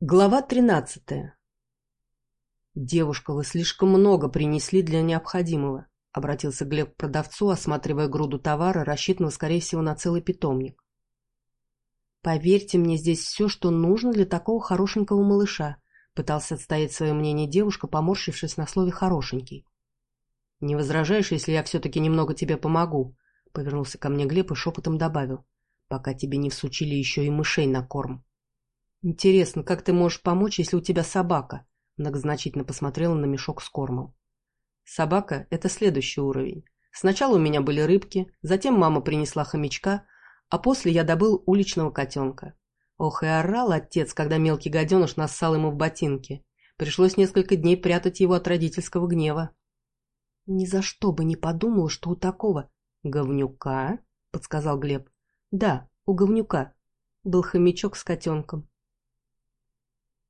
Глава тринадцатая. «Девушка, вы слишком много принесли для необходимого», — обратился Глеб к продавцу, осматривая груду товара, рассчитанного, скорее всего, на целый питомник. «Поверьте мне, здесь все, что нужно для такого хорошенького малыша», — пытался отстоять свое мнение девушка, поморщившись на слове «хорошенький». «Не возражаешь, если я все-таки немного тебе помогу?» — повернулся ко мне Глеб и шепотом добавил. «Пока тебе не всучили еще и мышей на корм». «Интересно, как ты можешь помочь, если у тебя собака?» Многозначительно посмотрела на мешок с кормом. «Собака — это следующий уровень. Сначала у меня были рыбки, затем мама принесла хомячка, а после я добыл уличного котенка. Ох, и орал отец, когда мелкий гаденыш нассал ему в ботинки. Пришлось несколько дней прятать его от родительского гнева». «Ни за что бы не подумала, что у такого...» «Говнюка?» — подсказал Глеб. «Да, у говнюка. Был хомячок с котенком.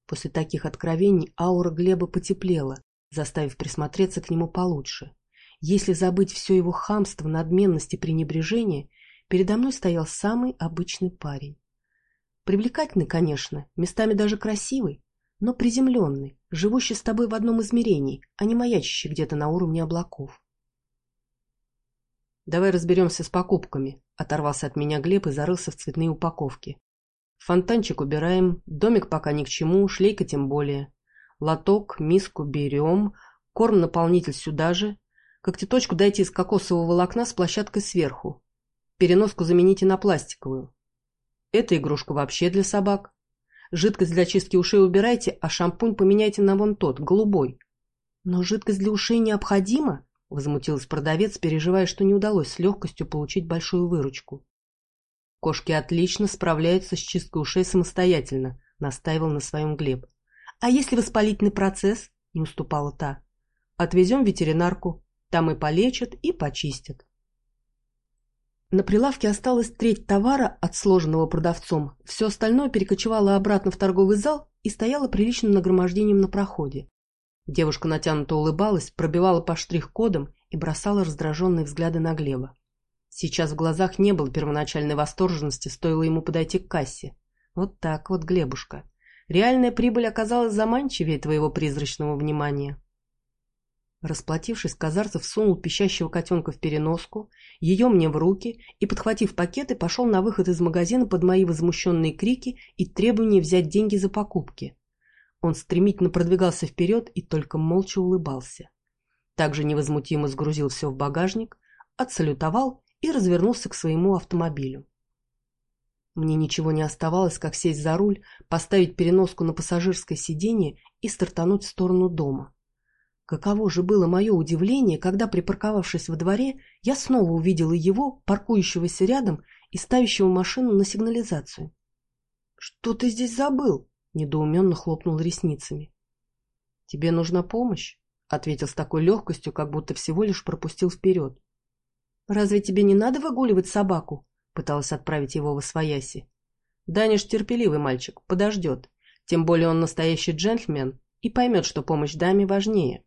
После таких откровений аура Глеба потеплела, заставив присмотреться к нему получше. Если забыть все его хамство, надменность и пренебрежение, передо мной стоял самый обычный парень. Привлекательный, конечно, местами даже красивый, но приземленный, живущий с тобой в одном измерении, а не маячащий где-то на уровне облаков. «Давай разберемся с покупками», — оторвался от меня Глеб и зарылся в цветные упаковки. Фонтанчик убираем, домик пока ни к чему, шлейка тем более. Лоток, миску берем, корм-наполнитель сюда же. Когтеточку дайте из кокосового волокна с площадкой сверху. Переноску замените на пластиковую. Эта игрушка вообще для собак. Жидкость для чистки ушей убирайте, а шампунь поменяйте на вон тот, голубой. Но жидкость для ушей необходима? Возмутилась продавец, переживая, что не удалось с легкостью получить большую выручку. Кошки отлично справляются с чисткой ушей самостоятельно, настаивал на своем Глеб. А если воспалительный процесс? Не уступала та. Отвезем в ветеринарку. Там и полечат, и почистят. На прилавке осталась треть товара, отсложенного продавцом. Все остальное перекочевало обратно в торговый зал и стояло приличным нагромождением на проходе. Девушка натянуто улыбалась, пробивала по штрих-кодам и бросала раздраженные взгляды на Глеба. Сейчас в глазах не было первоначальной восторженности, стоило ему подойти к кассе. Вот так вот, Глебушка. Реальная прибыль оказалась заманчивее твоего призрачного внимания. Расплатившись, Казарцев сунул пищащего котенка в переноску, ее мне в руки и, подхватив пакеты, пошел на выход из магазина под мои возмущенные крики и требования взять деньги за покупки. Он стремительно продвигался вперед и только молча улыбался. Также невозмутимо сгрузил все в багажник, отсалютовал и развернулся к своему автомобилю. Мне ничего не оставалось, как сесть за руль, поставить переноску на пассажирское сиденье и стартануть в сторону дома. Каково же было мое удивление, когда, припарковавшись во дворе, я снова увидела его, паркующегося рядом и ставящего машину на сигнализацию. — Что ты здесь забыл? — недоуменно хлопнул ресницами. — Тебе нужна помощь? — ответил с такой легкостью, как будто всего лишь пропустил вперед. «Разве тебе не надо выгуливать собаку?» Пыталась отправить его в освояси. «Даниш терпеливый мальчик, подождет. Тем более он настоящий джентльмен и поймет, что помощь даме важнее».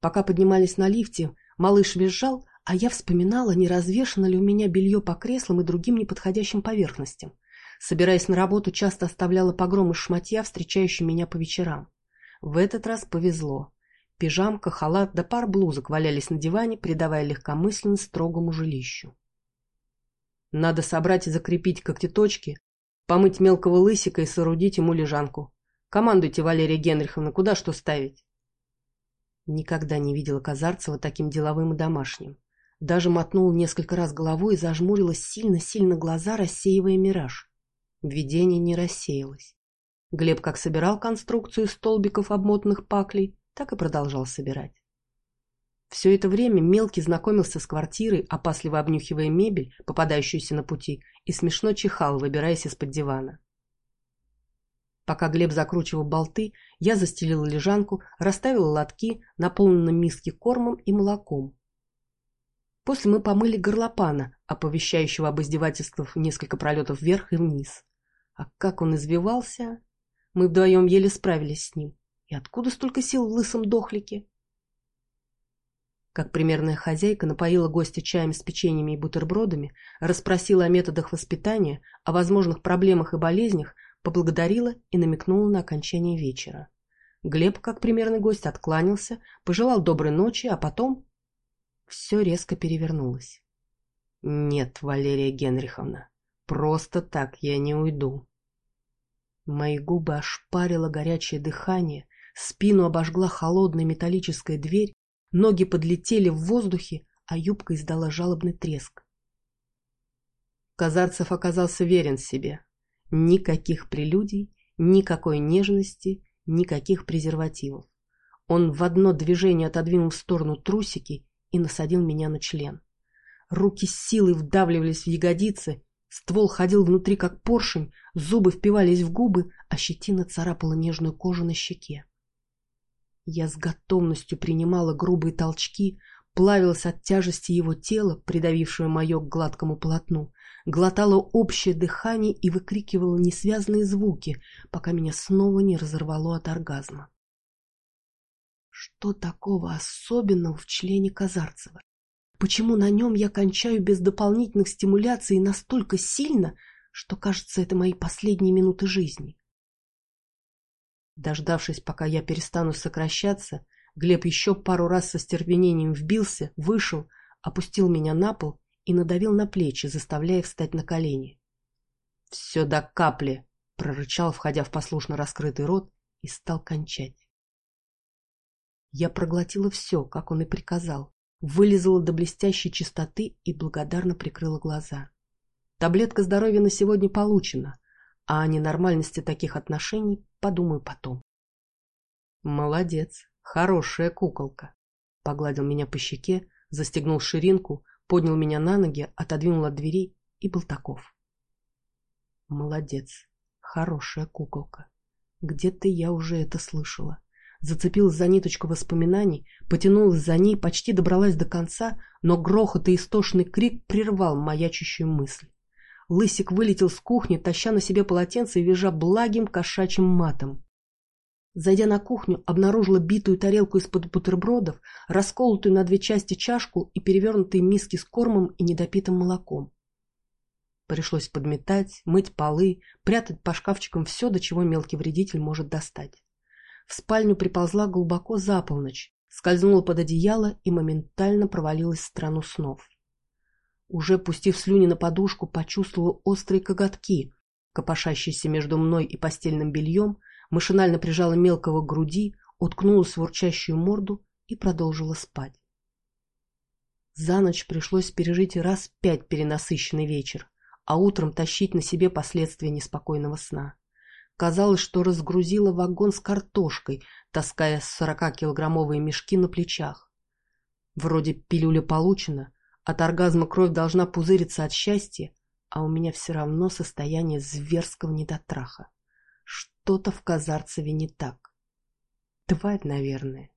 Пока поднимались на лифте, малыш визжал, а я вспоминала, не развешано ли у меня белье по креслам и другим неподходящим поверхностям. Собираясь на работу, часто оставляла погром из шматья, встречающий меня по вечерам. В этот раз повезло. Пижамка, халат да пар блузок валялись на диване, придавая легкомысленность строгому жилищу. Надо собрать и закрепить когтеточки, помыть мелкого лысика и соорудить ему лежанку. Командуйте, Валерия Генриховна, куда что ставить? Никогда не видела Казарцева таким деловым и домашним. Даже мотнул несколько раз головой и зажмурилась сильно-сильно глаза, рассеивая мираж. Видение не рассеялось. Глеб как собирал конструкцию столбиков, обмотанных паклей, так и продолжал собирать. Все это время Мелкий знакомился с квартирой, опасливо обнюхивая мебель, попадающуюся на пути, и смешно чихал, выбираясь из-под дивана. Пока Глеб закручивал болты, я застелила лежанку, расставила лотки, наполненные миски кормом и молоком. После мы помыли горлопана, оповещающего об издевательствах несколько пролетов вверх и вниз. А как он извивался! Мы вдвоем еле справились с ним. И откуда столько сил в лысом дохлике? Как примерная хозяйка напоила гостя чаем с печеньями и бутербродами, расспросила о методах воспитания, о возможных проблемах и болезнях, поблагодарила и намекнула на окончание вечера. Глеб, как примерный гость, откланялся, пожелал доброй ночи, а потом все резко перевернулось. «Нет, Валерия Генриховна, просто так я не уйду». Мои губы ошпарило горячее дыхание, спину обожгла холодная металлическая дверь, ноги подлетели в воздухе, а юбка издала жалобный треск. Казарцев оказался верен себе. Никаких прелюдий, никакой нежности, никаких презервативов. Он в одно движение отодвинул в сторону трусики и насадил меня на член. Руки с силой вдавливались в ягодицы, ствол ходил внутри как поршень, зубы впивались в губы, а щетина царапала нежную кожу на щеке. Я с готовностью принимала грубые толчки, плавилась от тяжести его тела, придавившего мое к гладкому полотну, глотала общее дыхание и выкрикивала несвязные звуки, пока меня снова не разорвало от оргазма. Что такого особенного в члене Казарцева? Почему на нем я кончаю без дополнительных стимуляций настолько сильно, что, кажется, это мои последние минуты жизни? Дождавшись, пока я перестану сокращаться, Глеб еще пару раз со стервенением вбился, вышел, опустил меня на пол и надавил на плечи, заставляя встать на колени. — Все до капли! — прорычал, входя в послушно раскрытый рот, и стал кончать. Я проглотила все, как он и приказал, вылезала до блестящей чистоты и благодарно прикрыла глаза. Таблетка здоровья на сегодня получена, а о ненормальности таких отношений подумаю потом. Молодец, хорошая куколка. Погладил меня по щеке, застегнул ширинку, поднял меня на ноги, отодвинул от дверей и был таков. Молодец, хорошая куколка. Где-то я уже это слышала. Зацепилась за ниточку воспоминаний, потянулась за ней, почти добралась до конца, но грохот и истошный крик прервал маячущую мысль. Лысик вылетел с кухни, таща на себе полотенце и визжа благим кошачьим матом. Зайдя на кухню, обнаружила битую тарелку из-под бутербродов, расколотую на две части чашку и перевернутые миски с кормом и недопитым молоком. Пришлось подметать, мыть полы, прятать по шкафчикам все, до чего мелкий вредитель может достать. В спальню приползла глубоко за полночь, скользнула под одеяло и моментально провалилась в страну снов. Уже пустив слюни на подушку, почувствовала острые коготки, копошащиеся между мной и постельным бельем, машинально прижала мелкого к груди, уткнулась в урчащую морду и продолжила спать. За ночь пришлось пережить раз пять перенасыщенный вечер, а утром тащить на себе последствия неспокойного сна. Казалось, что разгрузила вагон с картошкой, таская сорокакилограммовые мешки на плечах. Вроде пилюля получена, от оргазма кровь должна пузыриться от счастья, а у меня все равно состояние зверского недотраха. Что-то в Казарцеве не так. Тварь, наверное.